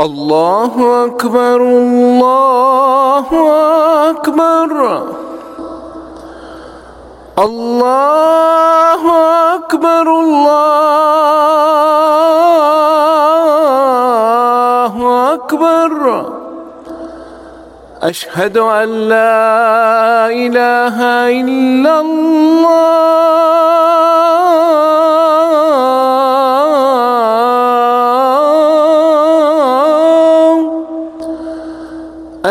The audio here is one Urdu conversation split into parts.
الله أكبر الله أكبر الله أكبر الله أكبر أشهد أن لا إله إلا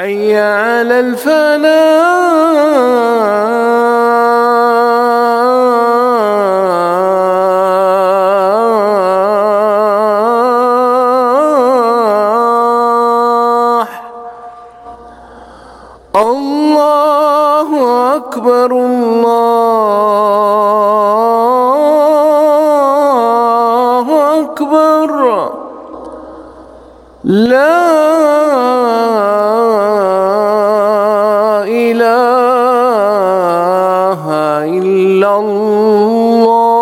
حي على الفناء الله أكبر الله أكبر. لا اللہ